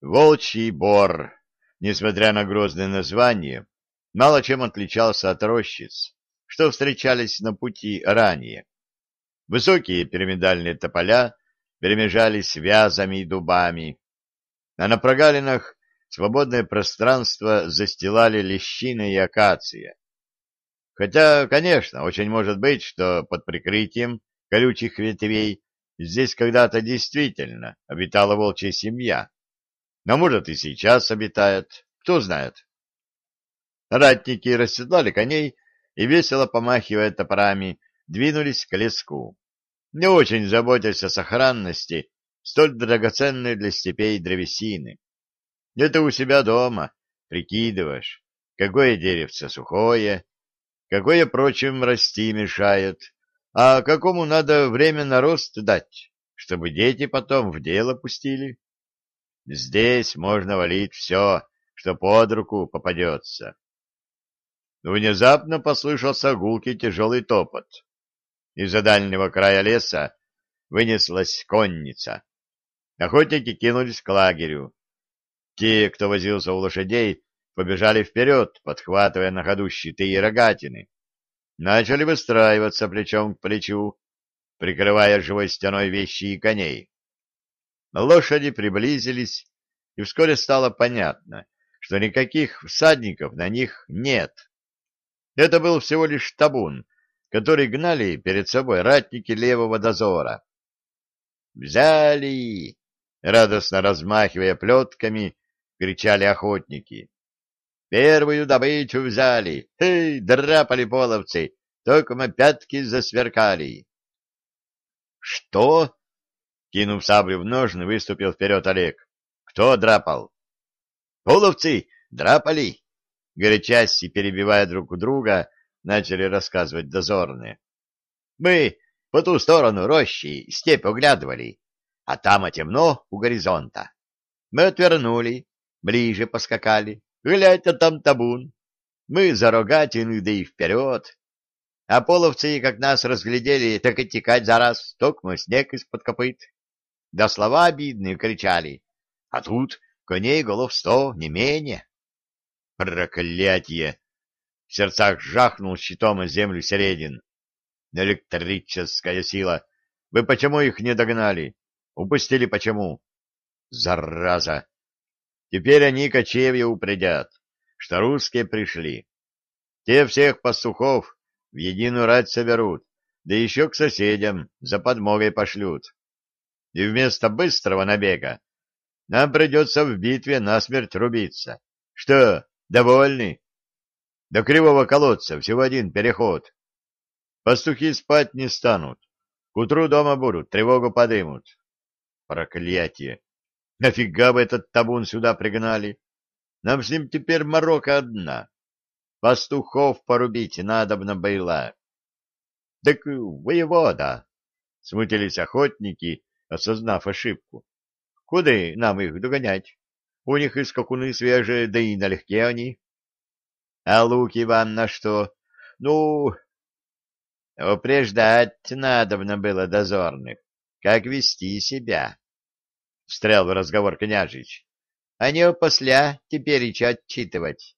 Волчий бор, несмотря на грозное название, мало чем отличался от рощиц, что встречались на пути ранее. Высокие пирамидальные тополя перемежались вязами и дубами, а на прогалинах свободное пространство застилали лещина и акация. Хотя, конечно, очень может быть, что под прикрытием колючих ветвей здесь когда-то действительно обитала волчья семья. Но, может, и сейчас обитает, кто знает. Ратники расседлали коней и, весело помахивая топорами, двинулись к леску, не очень заботясь о сохранности столь драгоценной для степей древесины. Это у себя дома прикидываешь, какое деревце сухое, какое, прочим, расти мешает, а какому надо время на рост дать, чтобы дети потом в дело пустили. Здесь можно валить все, что под руку попадется. Внезапно послышался гулкий тяжелый топот. Из-за дальнего края леса вынеслась конница. Охотники кинулись к лагерю. Те, кто возился у лошадей, побежали вперед, подхватывая на ходу щиты и рогатины. Начали выстраиваться плечом к плечу, прикрывая живой стеной вещи и коней. Лошади приблизились, и вскоре стало понятно, что никаких всадников на них нет. Это был всего лишь табун, который гнали перед собой ратники левого дозора. «Взяли!» — радостно размахивая плетками, кричали охотники. «Первую добычу взяли! Эй, драпали половцы! Только мы пятки засверкали!» «Что?» — кинув саблю в ножны, выступил вперед Олег. «Кто драпал?» «Половцы драпали!» Горячась и перебивая друг у друга, начали рассказывать дозорные. «Мы по ту сторону рощи степь оглядывали, а там темно у горизонта. Мы отвернули, ближе поскакали. Глядь, а там табун. Мы за рогатины, да и вперед. А половцы, как нас разглядели, так и текать за раз, токмо снег из-под копыт. Да слова обидные кричали. А тут коней голов сто, не менее. Проклятье! В сердцах жахнул щитом о землю Середин. Электрическая сила! Вы почему их не догнали? Упустили почему? Зараза! Теперь они кочевья упредят, что русские пришли. Те всех пастухов в единую рать соберут, да еще к соседям за подмогой пошлют. И вместо быстрого набега нам придется в битве насмерть рубиться. Что, довольны? До кривого колодца всего один переход. Пастухи спать не станут. К утру дома будут, тревогу подымут. Проклятие! Нафига бы этот табун сюда пригнали? Нам с ним теперь морока одна. Пастухов порубить надобно было. — Так воевода! — смутились охотники, осознав ошибку. — Куда нам их догонять? У них и скакуны свежие, да и налегке они. — А луки вам на что? Ну, упреждать надобно было дозорных, как вести себя встрял в разговор княжич. — А не опосля теперь и отчитывать.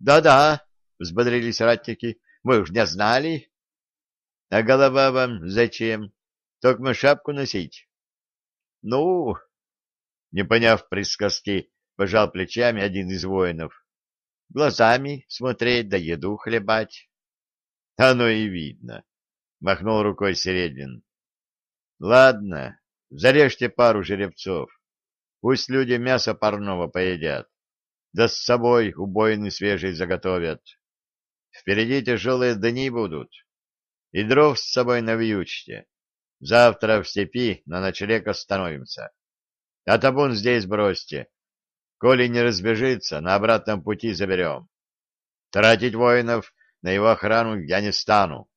Да — Да-да, — взбодрились ратники, — мы уж не знали. — А голова вам зачем? Только шапку носить? — Ну, не поняв присказки, пожал плечами один из воинов. — Глазами смотреть да еду хлебать. — Оно и видно, — махнул рукой Середин. — Ладно, Зарежьте пару жеребцов. Пусть люди мясо парного поедят. Да с собой убойный свежий заготовят. Впереди тяжелые дни будут. И дров с собой навьючьте. Завтра в степи на ночлег остановимся. А табун здесь бросьте. Коли не разбежится, на обратном пути заберем. Тратить воинов на его охрану я не стану.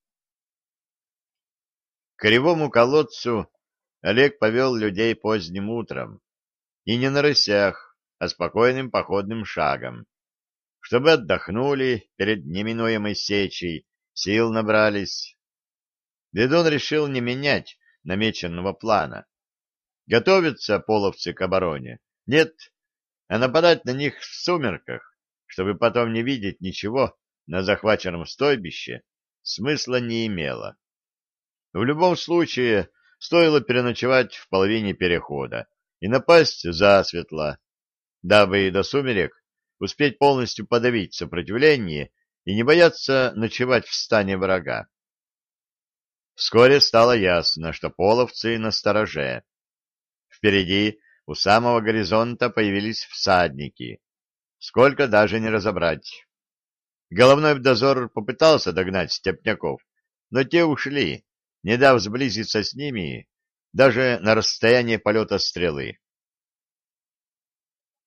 К кривому колодцу Олег повел людей поздним утром, и не на рысях, а спокойным походным шагом, чтобы отдохнули перед неминуемой сечей, сил набрались. Ведун решил не менять намеченного плана. Готовятся половцы к обороне? Нет, а нападать на них в сумерках, чтобы потом не видеть ничего на захваченном стойбище, смысла не имело. В любом случае, стоило переночевать в половине перехода и напасть засветло, дабы до сумерек успеть полностью подавить сопротивление и не бояться ночевать в стане врага. Вскоре стало ясно, что половцы на стороже. Впереди, у самого горизонта, появились всадники. Сколько даже не разобрать. Головной дозор попытался догнать степняков, но те ушли, не дав сблизиться с ними даже на расстояние полета стрелы.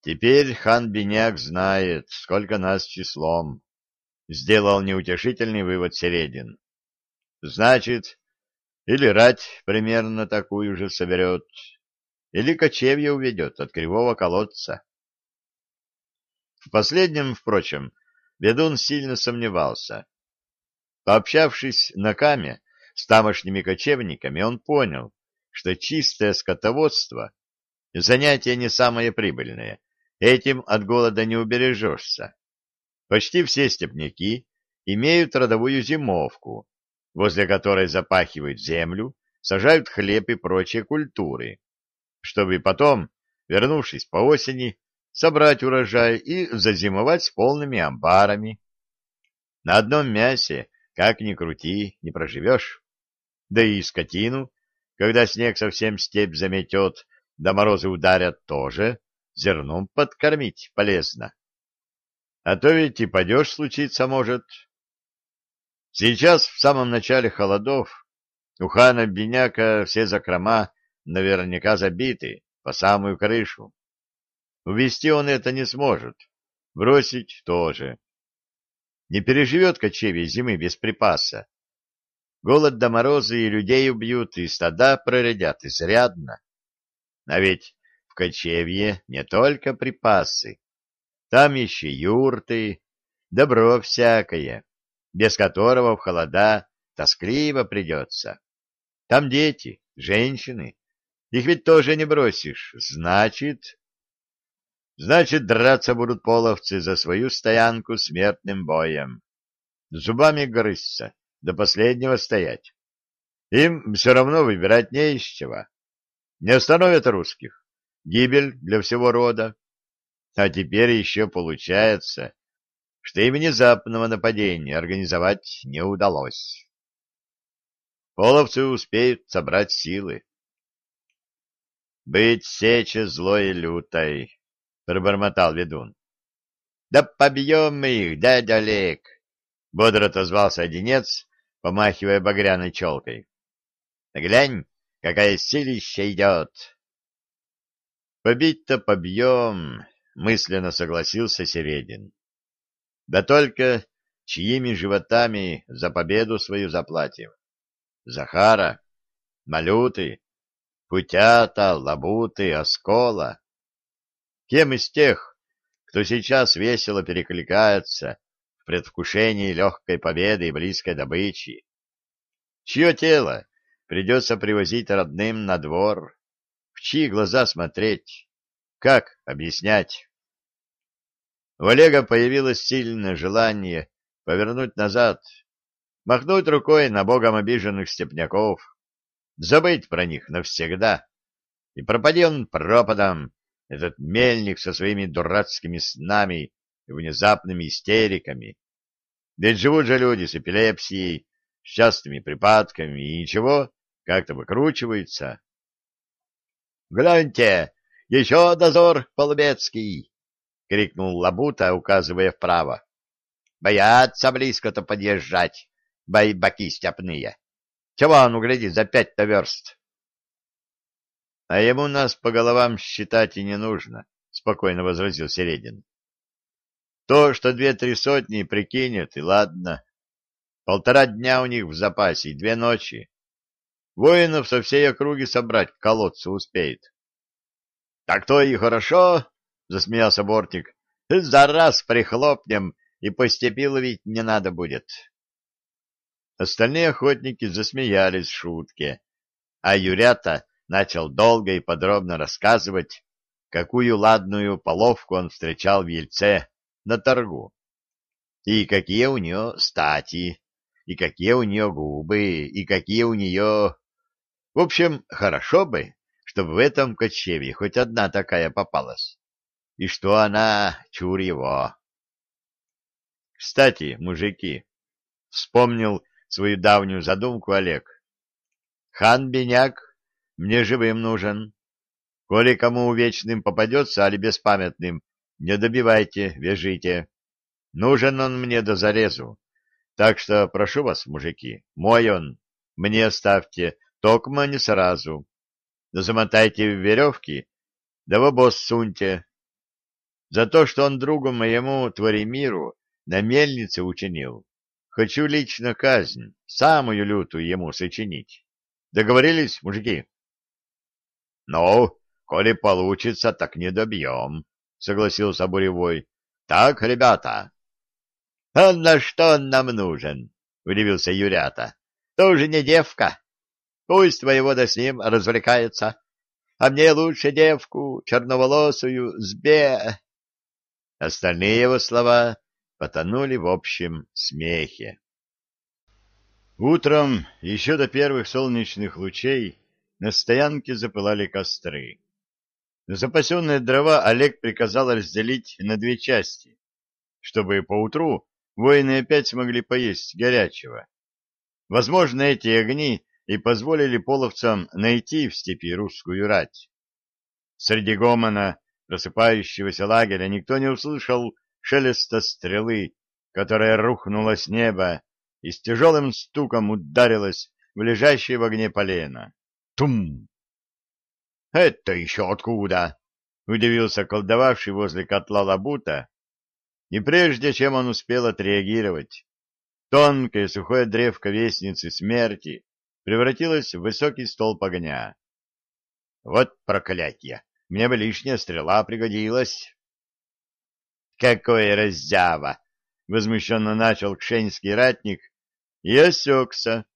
Теперь хан Беняк знает, сколько нас числом, — сделал неутешительный вывод Середин. Значит, или рать примерно такую же соберет, или кочевье уведет от кривого колодца. В последнем, впрочем, ведун сильно сомневался. Пообщавшись на каме с тамошними кочевниками, он понял, что чистое скотоводство — занятие не самое прибыльное, этим от голода не убережешься. Почти все степняки имеют родовую зимовку, возле которой запахивают землю, сажают хлеб и прочие культуры, чтобы потом, вернувшись по осени, собрать урожай и зазимовать с полными амбарами. На одном мясе, как ни крути, не проживешь. Да и скотину, когда снег совсем степь заметет, да морозы ударят тоже, зерном подкормить полезно. А то ведь и падеж случиться может. Сейчас, в самом начале холодов, у хана Беняка все закрома наверняка забиты по самую крышу. Увести он это не сможет, бросить тоже. Не переживет кочевье зимы без припаса. Голод до морозы и людей убьют, и стада проредят изрядно. А ведь в кочевье не только припасы, там еще юрты, добро всякое, без которого в холода тоскливо придется. Там дети, женщины, их ведь тоже не бросишь, значит... Значит, драться будут половцы за свою стоянку смертным боем. Зубами грызться, до последнего стоять. Им все равно выбирать не из чего. Не остановят русских. Гибель для всего рода. А теперь еще получается, что и внезапного нападения организовать не удалось. Половцы успеют собрать силы. «Быть сече злой и лютой», — пробормотал ведун. «Да побьем мы их, дядя Олег!» — бодро отозвался одинец, помахивая багряной челкой. «Глянь, какая силища идет!» «Побить-то побьем!» мысленно согласился Середин. Да только чьими животами за победу свою заплатим? Захара, Малюты, Путята, Лабуты, Оскола? Кем из тех, кто сейчас весело перекликается в предвкушении легкой победы и близкой добычи? Чье тело придется привозить родным на двор? В чьи глаза смотреть? Как объяснять? У Олега появилось сильное желание повернуть назад, махнуть рукой на богом обиженных степняков, забыть про них навсегда. И пропади он пропадом, этот мельник со своими дурацкими снами и внезапными истериками. Ведь живут же люди с эпилепсией, с частыми припадками, и ничего, как-то выкручиваются. — Гляньте, еще дозор полубецкий! — крикнул Лабута, указывая вправо. — Боятся близко-то подъезжать, байбаки степные. Чего он углядит за пять-то верст? — А ему нас по головам считать и не нужно, — спокойно возразил Середин. — То, что две-три сотни прикинет, и ладно. Полтора дня у них в запасе две ночи. Воинов со всей округи собрать к колодцу успеет. — Так то и хорошо, — засмеялся Бортик. — За раз прихлопнем, и по степи ловить не надо будет. Остальные охотники засмеялись шутке, а Юрята начал долго и подробно рассказывать какую ладную половку он встречал в Ельце на торгу, и какие у нее стати, и какие у нее губы, и какие у нее... В общем, хорошо бы, чтобы в этом кочевье хоть одна такая попалась, и что она чур его. Кстати, мужики, вспомнил свою давнюю задумку Олег. Хан Беняк мне живым нужен. Коли кому увечным попадется, али беспамятным, не добивайте, вяжите. Нужен он мне до зарезу. Так что прошу вас, мужики, мой он, мне оставьте, токма не сразу. Замотайте в веревки, да в обоз суньте. За то, что он другу моему Творимиру на мельнице учинил, хочу лично казнь, самую лютую ему сочинить. Договорились, мужики? — Ну, коли получится, так не добьем, — согласился Буревой. — Так, ребята. — А на что он нам нужен? — удивился Юрята. — Тоже не девка. Пусть воевода с ним развлекается. А мне лучше девку, черноволосую, с бе... Остальные его слова потонули в общем смехе. Утром, еще до первых солнечных лучей, на стоянке запылали костры. Запасенные дрова Олег приказал разделить на две части, чтобы поутру воины опять смогли поесть горячего. Возможно, эти огни и позволили половцам найти в степи русскую рать. Среди гомона просыпающегося лагеря никто не услышал шелеста стрелы, которая рухнула с неба и с тяжелым стуком ударилась в лежащее в огне полено. Тум! — Это еще откуда? — удивился колдовавший возле котла лабута, и прежде чем он успел отреагировать, тонкое сухое древко вестницы смерти превратилось в высокий столб огня. Вот проклятье! Мне бы лишняя стрела пригодилась. — Какой раздява! — возмущенно начал кшенский ратник и осекся,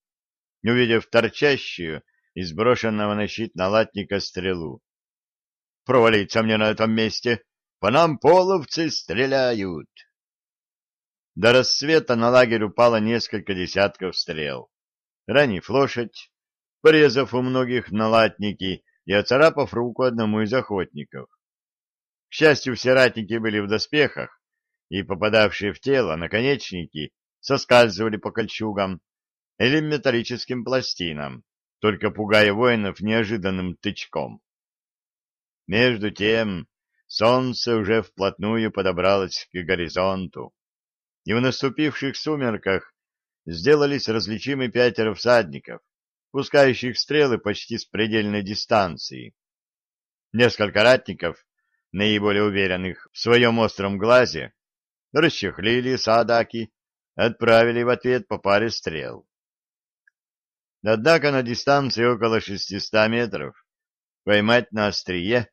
увидев торчащую из брошенного на щит налатника стрелу. «Провалиться мне на этом месте! По нам половцы стреляют!» До рассвета на лагерь упало несколько десятков стрел, ранив лошадь, порезав у многих налатники и оцарапав руку одному из охотников. К счастью, все ратники были в доспехах, и попадавшие в тело наконечники соскальзывали по кольчугам или металлическим пластинам, только пугая воинов неожиданным тычком. Между тем солнце уже вплотную подобралось к горизонту, и в наступивших сумерках сделались различимы пятеро всадников, пускающих стрелы почти с предельной дистанции. Несколько ратников, наиболее уверенных в своем остром глазе, расчехлили садаки, отправили в ответ по паре стрел. Однако на дистанции около 600 метров поймать на острие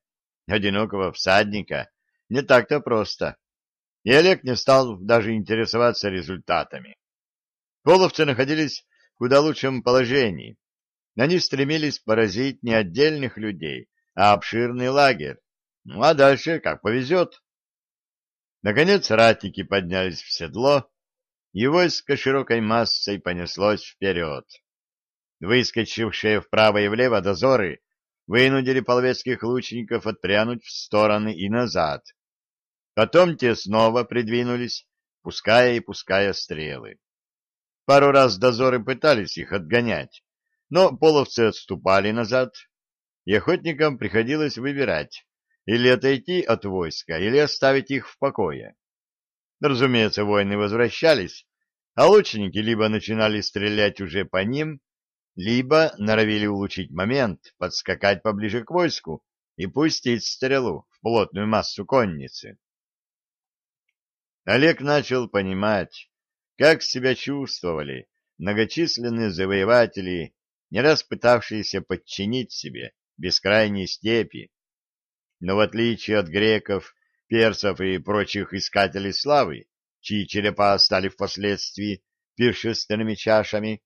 одинокого всадника не так-то просто, и Олег не стал даже интересоваться результатами. Половцы находились в куда лучшем положении. Они стремились поразить не отдельных людей, а обширный лагерь. Ну а дальше как повезет. Наконец ратники поднялись в седло, и войско широкой массой понеслось вперед. Выскочившие вправо и влево дозоры вынудили половецких лучников отпрянуть в стороны и назад. Потом те снова придвинулись, пуская и пуская стрелы. Пару раз дозоры пытались их отгонять, но половцы отступали назад, и охотникам приходилось выбирать, или отойти от войска, или оставить их в покое. Разумеется, воины возвращались, а лучники либо начинали стрелять уже по ним, либо норовили улучшить момент, подскакать поближе к войску и пустить стрелу в плотную массу конницы. Олег начал понимать, как себя чувствовали многочисленные завоеватели, не раз пытавшиеся подчинить себе бескрайние степи, но в отличие от греков, персов и прочих искателей славы, чьи черепа стали впоследствии пиршественными чашами,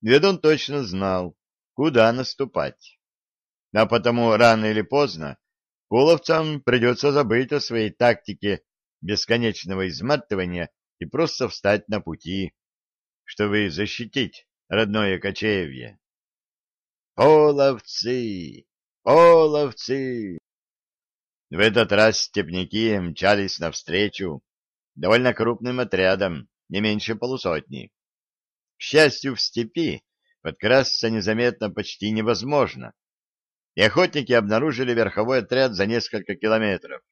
ведун точно знал, куда наступать. А потому рано или поздно половцам придется забыть о своей тактике бесконечного изматывания и просто встать на пути, чтобы защитить родное кочевье. Половцы! Половцы! В этот раз степняки мчались навстречу довольно крупным отрядом, не меньше полусотни. К счастью, в степи подкрасться незаметно почти невозможно, и охотники обнаружили верховой отряд за несколько километров.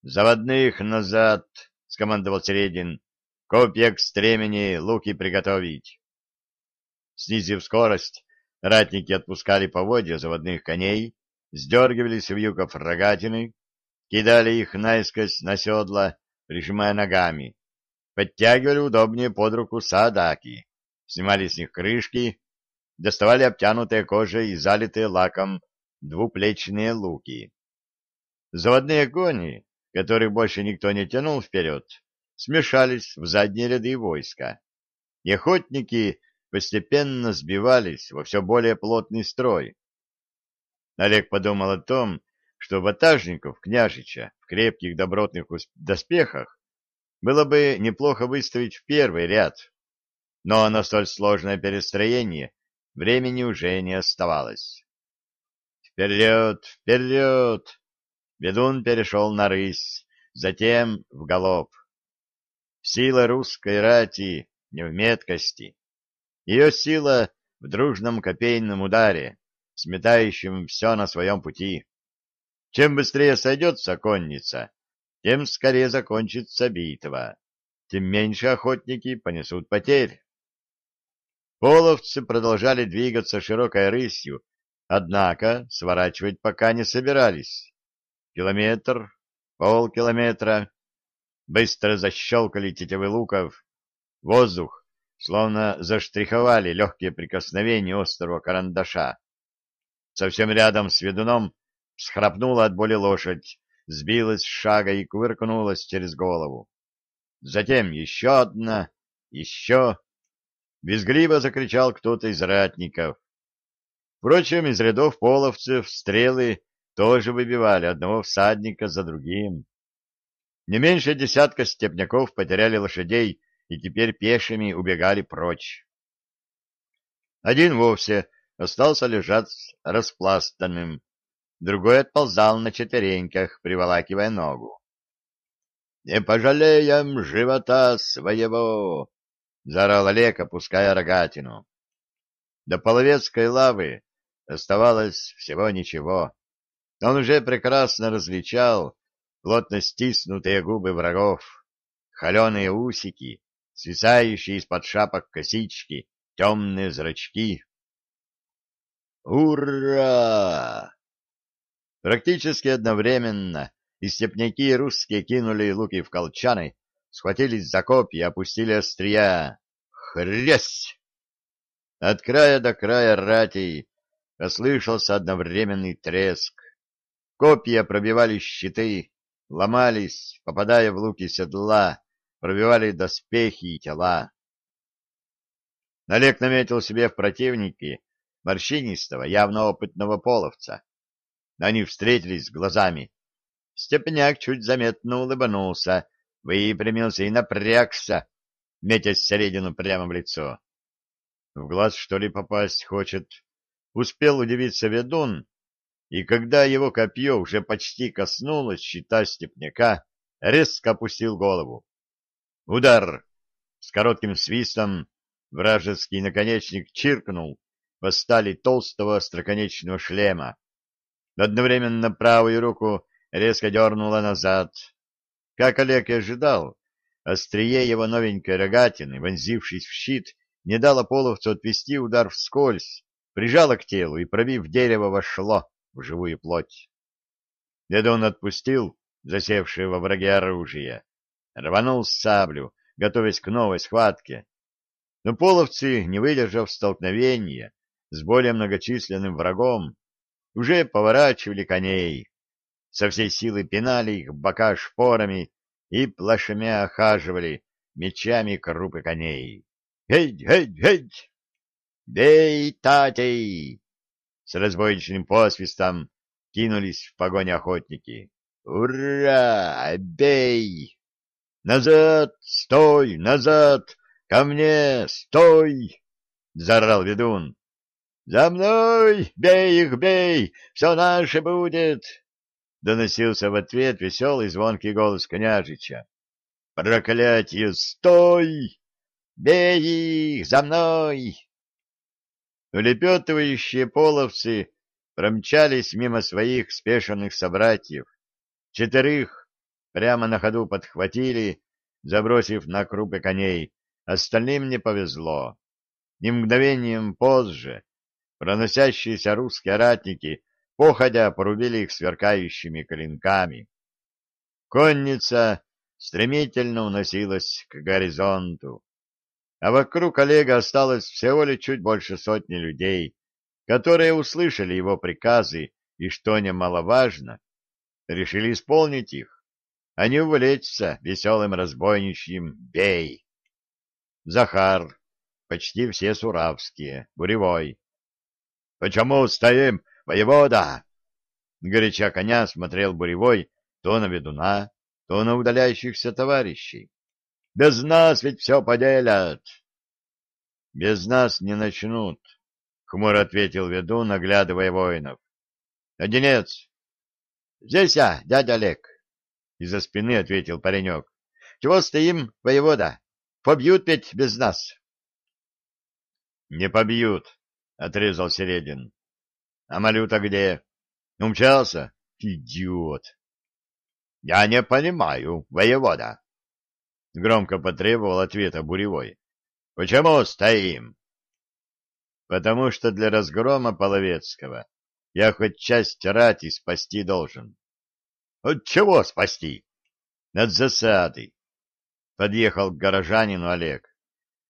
«Заводных назад!» — скомандовал Середин. «Копья к стремени, луки приготовить!» Снизив скорость, ратники отпускали поводья заводных коней, сдергивали с вьюков рогатины, кидали их наискось на седла, прижимая ногами, подтягивали удобнее под руку садаки, снимали с них крышки, доставали обтянутые кожей и залитые лаком двуплечные луки. Заводные кони, которых больше никто не тянул вперед, смешались в задние ряды войска, и охотники постепенно сбивались во все более плотный строй. Олег подумал о том, что ватажников княжича в крепких добротных доспехах было бы неплохо выставить в первый ряд, но на столь сложное перестроение времени уже не оставалось. «Вперед! Вперед!» Ведун перешел на рысь, затем в галоп. Сила русской рати не в меткости. Ее сила в дружном копейном ударе, сметающем все на своем пути. Чем быстрее сойдется конница, тем скорее закончится битва, тем меньше охотники понесут потерь. Половцы продолжали двигаться широкой рысью, однако сворачивать пока не собирались. Километр, полкилометра. Быстро защелкали тетивы луков. Воздух словно заштриховали легкие прикосновения острого карандаша. Совсем рядом с ведуном схрапнула от боли лошадь, сбилась с шага и кувыркнулась через голову. Затем еще одна, еще... Визгливо закричал кто-то из ратников. Впрочем, из рядов половцев стрелы тоже выбивали одного всадника за другим. Не меньше десятка степняков потеряли лошадей и теперь пешими убегали прочь. Один вовсе остался лежать распластанным, другой отползал на четвереньках, приволакивая ногу. — Не пожалеем живота своего! — заорал Олег, опуская рогатину. До половецкой лавы оставалось всего ничего. Он уже прекрасно различал плотно стиснутые губы врагов, холеные усики, свисающие из-под шапок косички, темные зрачки. «Ура!» Практически одновременно и степняки и русские кинули луки в колчаны, схватились за копья, опустили острия. Хрясь! От края до края ратей послышался одновременный треск. Копья пробивали щиты, ломались, попадая в луки седла, пробивали доспехи и тела. Олег наметил себе в противнике морщинистого, явно опытного половца. Они встретились глазами. Степняк чуть заметно улыбнулся, выпрямился и напрягся, метясь середину прямо в лицо. В глаз, что ли, попасть хочет? Успел удивиться ведун, и когда его копье уже почти коснулось щита степняка, резко опустил голову. Удар! С коротким свистом вражеский наконечник чиркнул по стали толстого остроконечного шлема. Одновременно правую руку резко дернула назад. Как Олег и ожидал, острие его новенькой рогатины, вонзившись в щит, не дало половцу отвести удар вскользь, прижало к телу и, пробив дерево, вошло в живую плоть. Дедон отпустил засевшее во враге оружие, рванул саблю, готовясь к новой схватке. Но половцы, не выдержав столкновения с более многочисленным врагом, уже поворачивали коней, со всей силы пинали их бока шпорами и плашмя охаживали мечами крупы коней. «Гей, гей, гей! Бей, татей!» С разбойничным посвистом кинулись в погоню охотники. «Ура! Бей! Назад! Стой! Назад! Ко мне! Стой!» — заорал ведун. «За мной! Бей их, бей! Все наше будет!» Доносился в ответ веселый звонкий голос княжича. «Проклятие! Стой! Бей их! За мной!» Улепетывающие половцы промчались мимо своих спешенных собратьев. Четырех прямо на ходу подхватили, забросив на крупы коней. Остальным не повезло. И мгновением позже проносящиеся русские ратники, походя, порубили их сверкающими клинками. Конница стремительно уносилась к горизонту, а вокруг Олега осталось всего лишь чуть больше сотни людей, которые услышали его приказы и, что немаловажно, решили исполнить их, а не увлечься веселым разбойничьим «бей». Захар, почти все суравские, Буревой, Почему стоим, воевода? Горяча коня смотрел Буревой то на ведуна, то на удаляющихся товарищей. Без нас ведь все поделят. Без нас не начнут, хмуро ответил ведун, оглядывая воинов. Одинец. Здесь я, дядя Олег. Из-за спины ответил паренек. Чего стоим, воевода? Побьют ведь без нас. Не побьют, — отрезал Середин. — А Малюта где? — Умчался? — Идиот! — Я не понимаю, воевода. Громко потребовал ответа Буревой. — Почему стоим? — Потому что для разгрома Половецкого я хоть часть рати спасти должен. — От чего спасти? — От засады. Подъехал к горожанину Олег.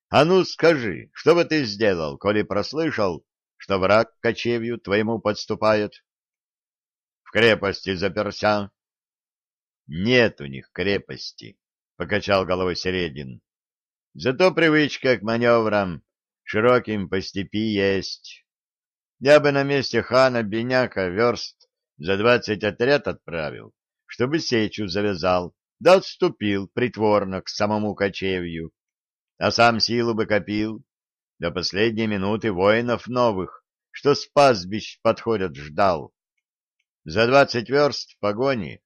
А ну скажи, что бы ты сделал, коли прослышал, что враг кочевью твоему подступает? В крепости заперся. Нет у них крепости, покачал головой Середин. Зато привычка к маневрам широким по степи есть. Я бы на месте хана Беняка верст за двадцать отряд отправил, чтобы сечу завязал, да отступил притворно к самому кочевью а сам силу бы копил. До последней минуты воинов новых, что с пастбищ подходят, ждал. За двадцать верст погони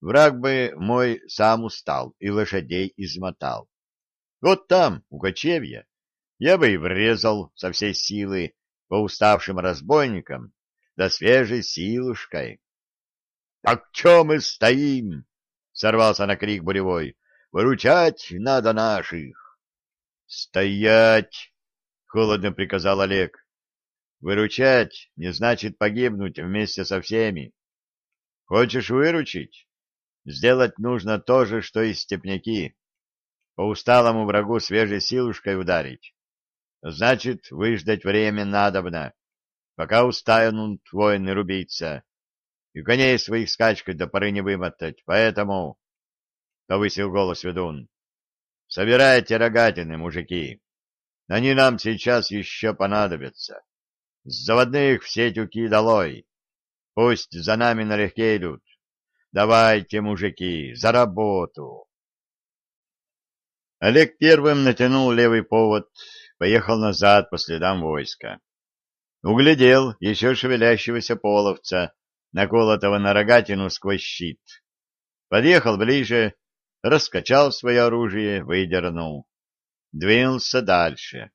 враг бы мой сам устал и лошадей измотал. Вот там, у кочевья, я бы и врезал со всей силы по уставшим разбойникам, да свежей силушкой. — Так чё мы стоим? — сорвался на крик буревой. — Выручать надо наших. «Стоять!» — холодно приказал Олег. «Выручать не значит погибнуть вместе со всеми. Хочешь выручить? Сделать нужно то же, что и степняки. По усталому врагу свежей силушкой ударить. Значит, выждать время надобно, пока устанут воины рубиться, и коней своих скачкой до поры не вымотать. Поэтому...» — повысил голос ведун. Собирайте рогатины, мужики. Они нам сейчас еще понадобятся. С заводных все тюки долой. Пусть за нами налегке идут. Давайте, мужики, за работу. Олег первым натянул левый повод, поехал назад по следам войска. Углядел еще шевелящегося половца, наколотого на рогатину сквозь щит. Подъехал ближе, раскачал свое оружие, выдернул. Двинулся дальше.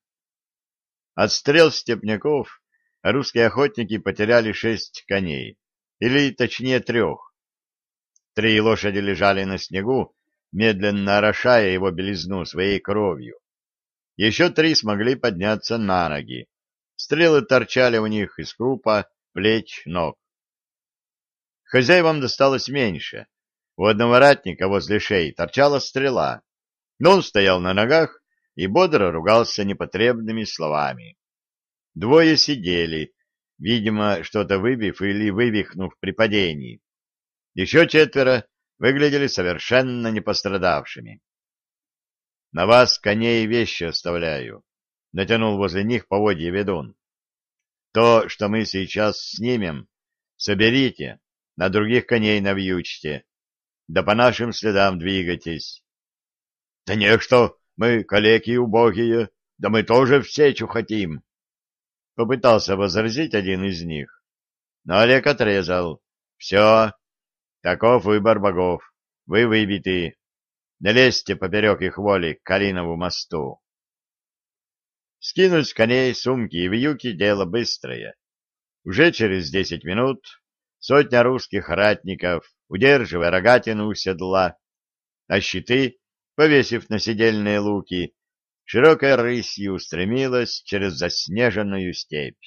Отстрел степняков русские охотники потеряли шесть коней, или точнее трех. Три лошади лежали на снегу, медленно орошая его белизну своей кровью. Еще три смогли подняться на ноги. Стрелы торчали у них из крупа, плеч, ног. Хозяевам досталось меньше, у одного ратника возле шеи торчала стрела, но он стоял на ногах и бодро ругался непотребными словами. Двое сидели, видимо, что-то выбив или вывихнув при падении. Еще четверо выглядели совершенно непострадавшими. — На вас коней и вещи оставляю, — натянул возле них поводья ведун. — То, что мы сейчас снимем, Соберите, на других коней навьючьте, да по нашим следам двигайтесь. — Да не что, мы калеки убогие, да мы тоже в сечу хотим. Попытался возразить один из них, но Олег отрезал. — Все, таков выбор богов, вы выбиты. Не лезьте поперек их воли к Калинову мосту. Скинуть с коней сумки и вьюки — дело быстрое. Уже через десять минут сотня русских ратников, удерживая рогатину у седла, а щиты, повесив на седельные луки, широкой рысью устремилась через заснеженную степь.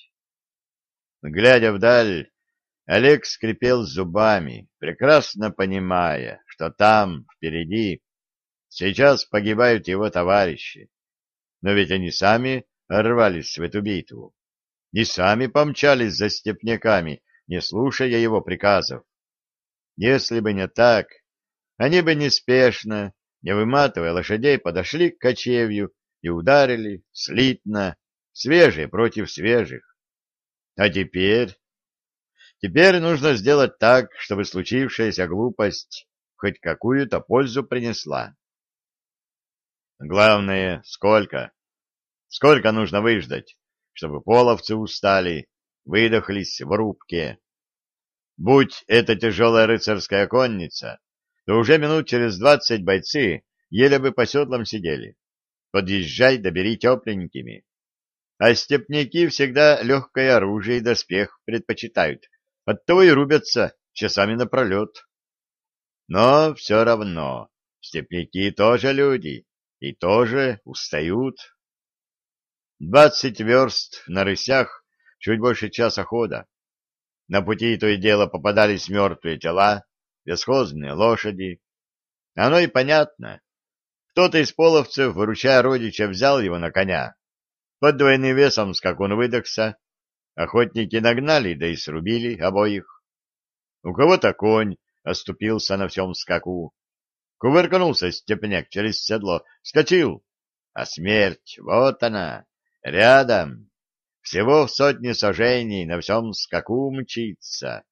Глядя вдаль, Олег скрипел зубами, прекрасно понимая, что там, впереди, сейчас погибают его товарищи. Но ведь они сами рвались в эту битву. Не сами помчались за степняками, не слушая его приказов. Если бы не так, они бы неспешно, не выматывая лошадей, подошли к кочевью и ударили слитно, свежие против свежих. А теперь... Теперь нужно сделать так, чтобы случившаяся глупость хоть какую-то пользу принесла. Главное, сколько? Сколько нужно выждать, чтобы половцы устали, выдохлись в рубке. Будь это тяжелая рыцарская конница, то уже минут через двадцать бойцы еле бы по седлам сидели. Подъезжай, добери тепленькими. А степняки всегда легкое оружие и доспех предпочитают, оттого и рубятся часами напролет. Но все равно степняки тоже люди и тоже устают. Двадцать верст на рысях, чуть больше часа хода. На пути то и дело попадались мертвые тела, бесхозные лошади. Оно и понятно. Кто-то из половцев, выручая родича, взял его на коня. Под двойным весом скакун выдохся. Охотники нагнали, да и срубили обоих. У кого-то конь оступился на всем скаку. Кувыркнулся степняк через седло, скочил. А смерть, вот она, Рядом, всего в сотне сажений, на всем скаку мчится.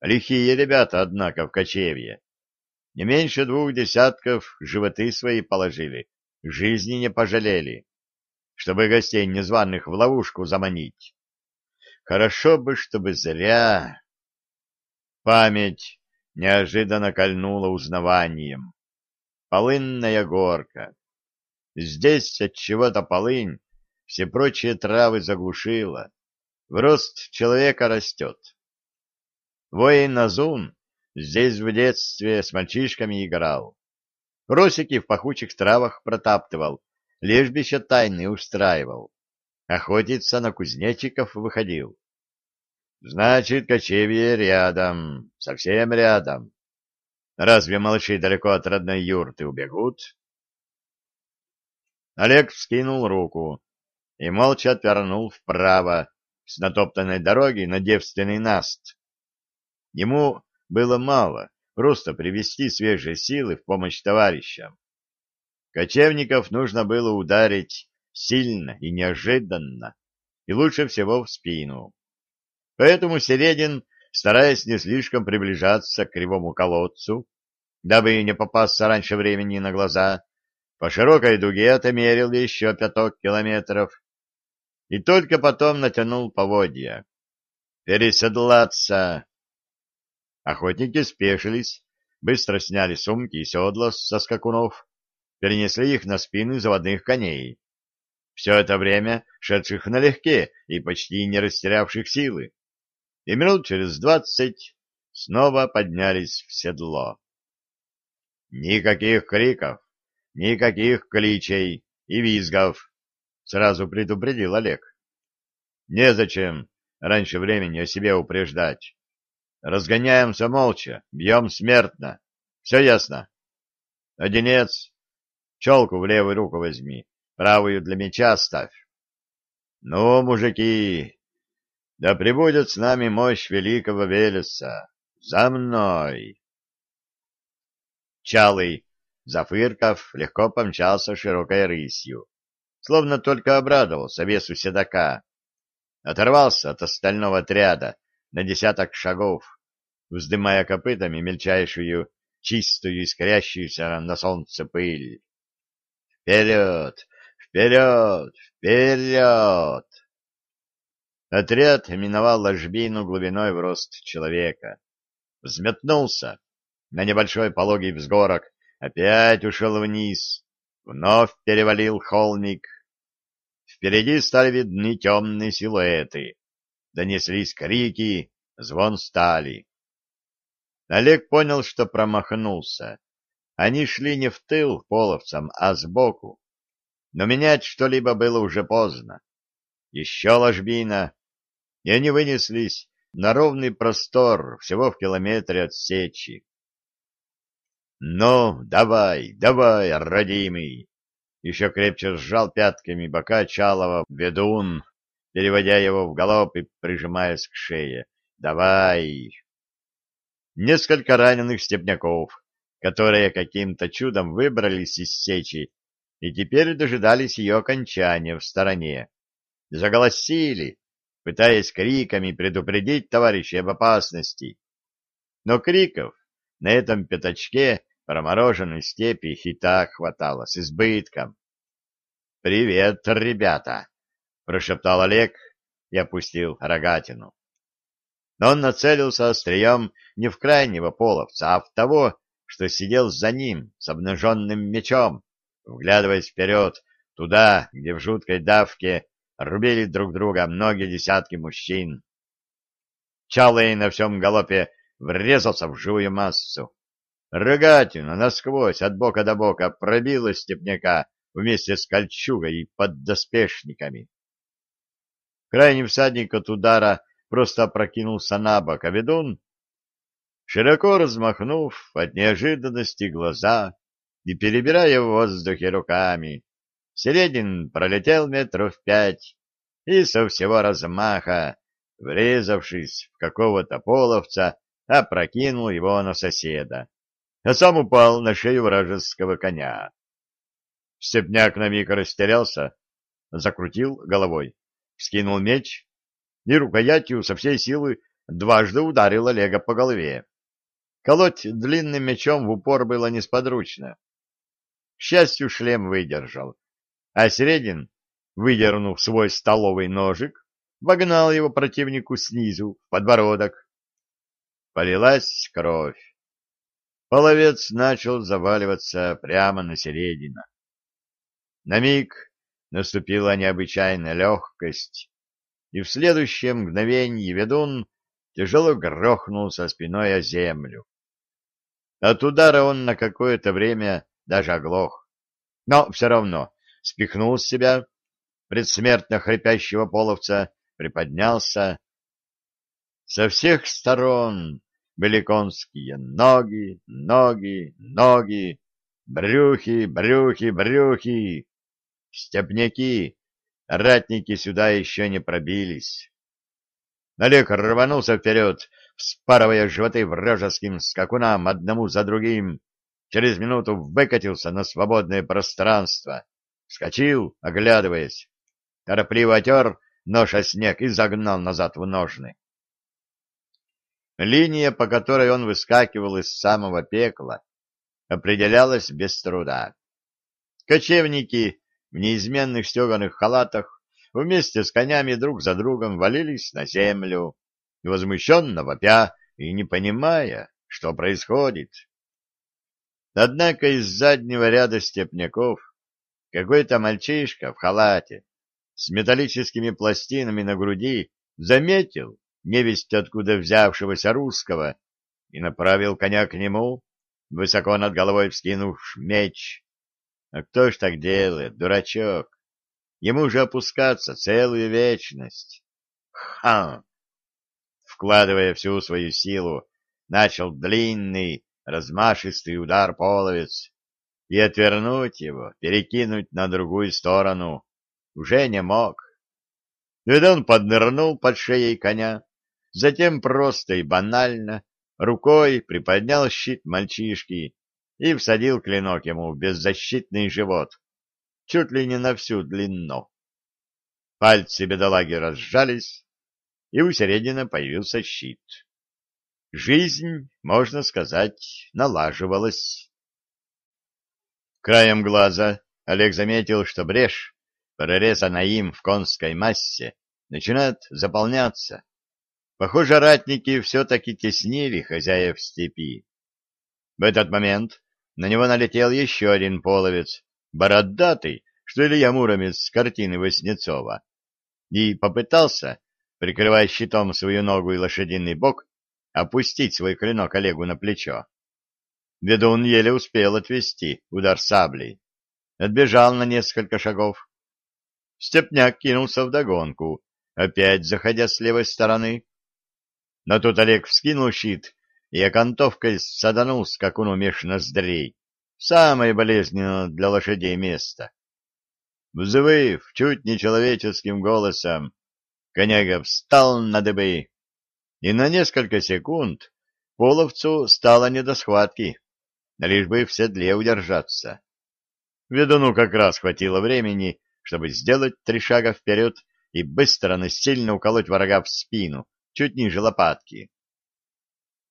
Лихие ребята, однако, в кочевье. Не меньше двух десятков животы свои положили, жизни не пожалели, чтобы гостей незваных в ловушку заманить. Хорошо бы, чтобы зря. Память неожиданно кольнула узнаванием. Полынная горка. Здесь от чего-то полынь все прочие травы заглушила. В рост человека растет. Воин Назун здесь в детстве с мальчишками играл. Просеки в пахучих травах протаптывал, лежбище тайны устраивал. Охотиться на кузнечиков выходил. Значит, кочевье рядом, совсем рядом. Разве малыши далеко от родной юрты убегут? Олег вскинул руку и молча отвернул вправо с натоптанной дороги на девственный наст. Ему было мало просто привести свежие силы в помощь товарищам. Кочевников нужно было ударить сильно и неожиданно, и лучше всего в спину. Поэтому Середин, стараясь не слишком приближаться к кривому колодцу, дабы не попасться раньше времени на глаза, по широкой дуге отмерил еще пяток километров и только потом натянул поводья. «Переседлаться!» Охотники спешились, быстро сняли сумки и седла со скакунов, перенесли их на спины заводных коней. Все это время шедших налегке и почти не растерявших силы. И минут через двадцать снова поднялись в седло. Никаких криков, никаких кличей и визгов, — сразу предупредил Олег. «Незачем раньше времени о себе упреждать. Разгоняемся молча, бьем смертно. Все ясно? Одинец, челку в левую руку возьми, правую для меча ставь. Ну, мужики, да прибудет с нами мощь великого Велеса. За мной!» Чалый, зафырков, легко помчался широкой рысью словно только обрадовался весу седока. Оторвался от остального отряда, на десяток шагов, вздымая копытами мельчайшую, чистую, искрящуюся на солнце пыль. Вперед! Вперед! Вперед! Отряд миновал ложбину глубиной в рост человека. Взметнулся на небольшой пологий взгорок, опять ушел вниз, вновь перевалил холмик. Впереди стали видны темные силуэты. Донеслись крики, звон стали. Олег понял, что промахнулся. Они шли не в тыл половцам, а сбоку. Но менять что-либо было уже поздно. Еще ложбина, и они вынеслись на ровный простор всего в километре от сечи. «Ну, давай, давай, родимый!» Еще крепче сжал пятками бока Чалова ведун, переводя его в галоп и прижимаясь к шее. «Давай!» Несколько раненых степняков, которые каким-то чудом выбрались из сечи и теперь дожидались ее окончания в стороне, заголосили, пытаясь криками предупредить товарищей об опасности. Но криков на этом пятачке промороженной степи и так хватало с избытком. — Привет, ребята! — прошептал Олег и опустил рогатину. Но он нацелился острием не в крайнего половца, а в того, что сидел за ним с обнаженным мечом, вглядываясь вперед, туда, где в жуткой давке рубили друг друга многие десятки мужчин. Чалый на всем галопе врезался в живую массу. Рогатина насквозь от бока до бока пробила степняка вместе с кольчугой и поддоспешниками. Крайний всадник от удара просто опрокинулся на бок, а ведун, широко размахнув от неожиданности глаза и перебирая в воздухе руками, Середин пролетел метров пять и со всего размаха, врезавшись в какого-то половца, опрокинул его на соседа а сам упал на шею вражеского коня. Степняк на миг растерялся, закрутил головой, скинул меч и рукоятью со всей силы дважды ударил Олега по голове. Колоть длинным мечом в упор было несподручно. К счастью, шлем выдержал, а Средин, выдернув свой столовый ножик, вогнал его противнику снизу, в подбородок. Полилась кровь. Половец начал заваливаться прямо на середину. На миг наступила необычайная легкость, и в следующее мгновенье ведун тяжело грохнулся спиной о землю. От удара он на какое-то время даже оглох, но все равно спихнул с себя предсмертно хрипящего половца, приподнялся. Со всех сторон были конские ноги, ноги, ноги, брюхи, брюхи, брюхи. Степняки, ратники сюда еще не пробились. Олег рванулся вперед, вспарывая животы вражеским скакунам одному за другим. Через минуту выкатился на свободное пространство. Вскочил, оглядываясь. Торопливо отер нож о снег и загнал назад в ножны. Линия, по которой он выскакивал из самого пекла, определялась без труда. Кочевники в неизменных стеганых халатах вместе с конями друг за другом валились на землю, возмущенно вопя и не понимая, что происходит. Однако из заднего ряда степняков какой-то мальчишка в халате с металлическими пластинами на груди заметил, невесть откуда взявшегося русского, и направил коня к нему, высоко над головой вскинув меч. А кто ж так делает, дурачок? Ему же опускаться целую вечность. Ха! Вкладывая всю свою силу, начал длинный, размашистый удар половец, и отвернуть его, перекинуть на другую сторону, уже не мог. Ведь он поднырнул под шеей коня, Затем просто и банально рукой приподнял щит мальчишки и всадил клинок ему в беззащитный живот, чуть ли не на всю длину. Пальцы бедолаги разжались, и у Середина появился щит. Жизнь, можно сказать, налаживалась. Краем глаза Олег заметил, что брешь, прорезанная им в конской массе, начинает заполняться. Похоже, ратники все-таки теснили хозяев степи. В этот момент на него налетел еще один половец, бородатый, что Илья Муромец с картины Васнецова, и попытался, прикрывая щитом свою ногу и лошадиный бок, опустить свой клинок Олегу на плечо. Ведун еле успел отвести удар саблей. Отбежал на несколько шагов. Степняк кинулся вдогонку, опять заходя с левой стороны. Но тут Олег вскинул щит и окантовкой саданул скакуну меж ноздрей, самое болезненное для лошадей место. Взвыв чуть нечеловеческим голосом, коняга встал на дыбы, и на несколько секунд половцу стало не до схватки, лишь бы в седле удержаться. Ведуну как раз хватило времени, чтобы сделать три шага вперед и быстро, но сильно уколоть врага в спину, чуть ниже лопатки.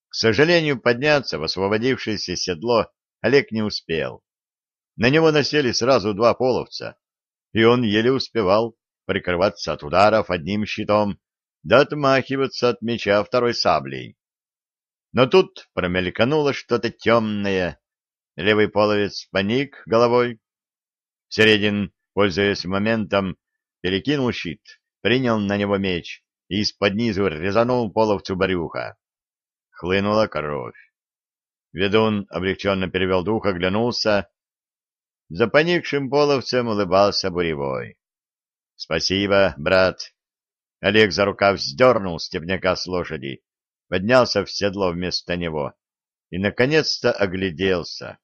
К сожалению, подняться в освободившееся седло Олег не успел. На него насели сразу два половца, и он еле успевал прикрываться от ударов одним щитом, да отмахиваться от меча второй саблей. Но тут промелькнуло что-то темное. Левый половец паник головой. Середин, пользуясь моментом, перекинул щит, принял на него меч из-под низу резанул половцу брюха. Хлынула кровь. Ведун облегченно перевел дух, оглянулся. За поникшим половцем улыбался буревой. — Спасибо, брат, Олег за рукав сдернул степняка с лошади, поднялся в седло вместо него и, наконец-то, огляделся.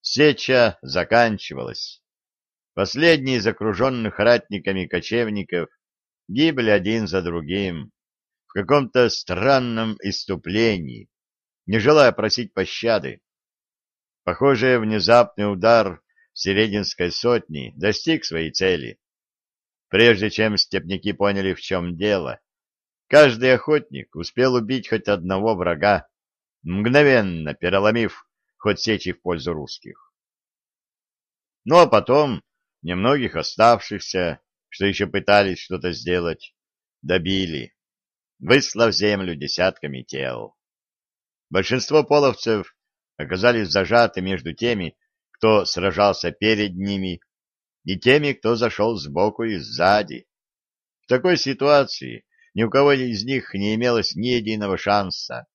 Сеча заканчивалась. Последние из окруженных ратниками кочевников гибли один за другим в каком-то странном иступлении, не желая просить пощады. Похоже, внезапный удар Серединской сотни достиг своей цели. Прежде чем степняки поняли, в чем дело, каждый охотник успел убить хоть одного врага, мгновенно переломив хоть сечи в пользу русских. Ну а потом немногих оставшихся, что еще пытались что-то сделать, добили, выслав землю десятками тел. Большинство половцев оказались зажаты между теми, кто сражался перед ними и теми, кто зашел сбоку и сзади. В такой ситуации ни у кого из них не имелось ни единого шанса.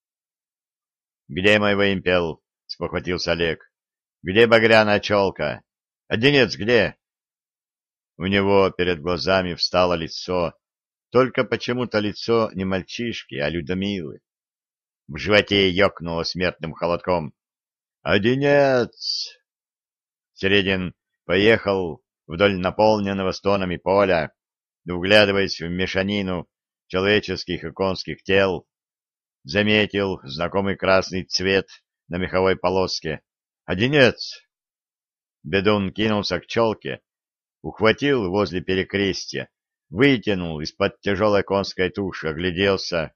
— Где мой вымпел? — спохватился Олег. — Где багряная челка? Одинец где? У него перед глазами встало лицо, только почему-то лицо не мальчишки, а Людмилы. В животе ёкнуло смертным холодком. «Одинец!» Середин поехал вдоль наполненного стонами поля, углядываясь в мешанину человеческих и конских тел, заметил знакомый красный цвет на меховой полоске. «Одинец!» Бедун кинулся к челке, ухватил возле перекрестья, вытянул из-под тяжелой конской туши, огляделся.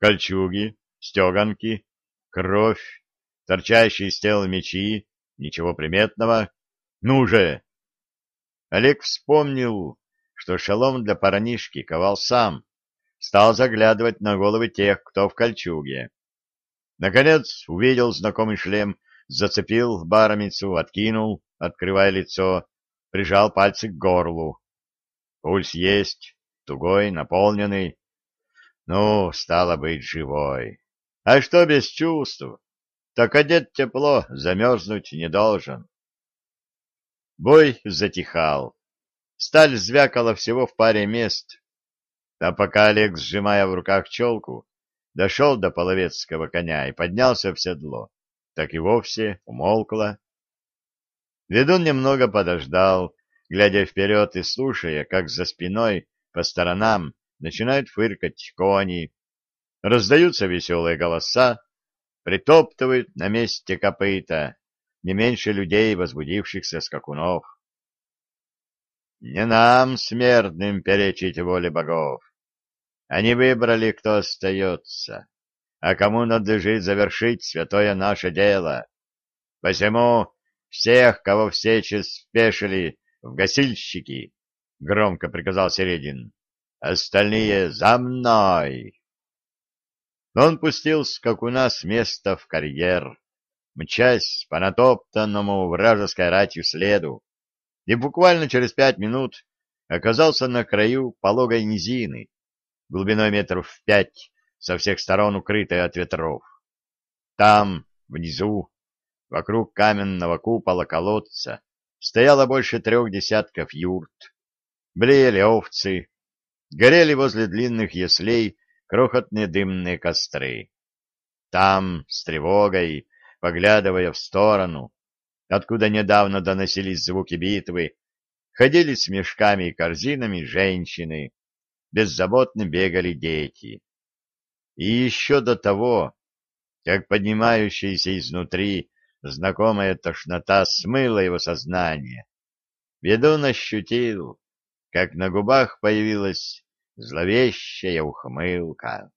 Кольчуги, стеганки, кровь, торчащие из тела мечи, ничего приметного. Ну же! Олег вспомнил, что шалом для парнишки ковал сам, стал заглядывать на головы тех, кто в кольчуге. Наконец увидел знакомый шлем, зацепил баромицу, откинул, открывая лицо, прижал пальцы к горлу. Пульс есть, тугой, наполненный. Ну, стало быть, живой. А что без чувств? Так одет тепло, замерзнуть не должен. Бой затихал. Сталь звякала всего в паре мест. А пока Олег, сжимая в руках челку, дошел до половецкого коня и поднялся в седло, так и вовсе умолкла. Ведун немного подождал, глядя вперед и слушая, как за спиной по сторонам начинают фыркать кони, раздаются веселые голоса, притоптывают на месте копыта, не меньше людей, возбудившихся скакунов. Не нам, смертным, перечить воле богов. Они выбрали, кто остается, а кому надлежит завершить святое наше дело. Посему всех, кого сечи спешили, в гасильщики, — громко приказал Середин. — Остальные за мной! Он пустил скакуна с места в карьер, мчась по натоптанному вражеской ратью следу, и буквально через пять минут оказался на краю пологой низины, глубиной метров в пять, со всех сторон укрытой от ветров. Там, внизу, вокруг каменного купола колодца, стояло больше трех десятков юрт. Блеяли овцы, горели возле длинных яслей крохотные дымные костры. Там, с тревогой, поглядывая в сторону, откуда недавно доносились звуки битвы, ходили с мешками и корзинами женщины, беззаботно бегали дети. И еще до того, как поднимающаяся изнутри знакомая тошнота смыла его сознание, ведун ощутил, как на губах появилась зловещая ухмылка.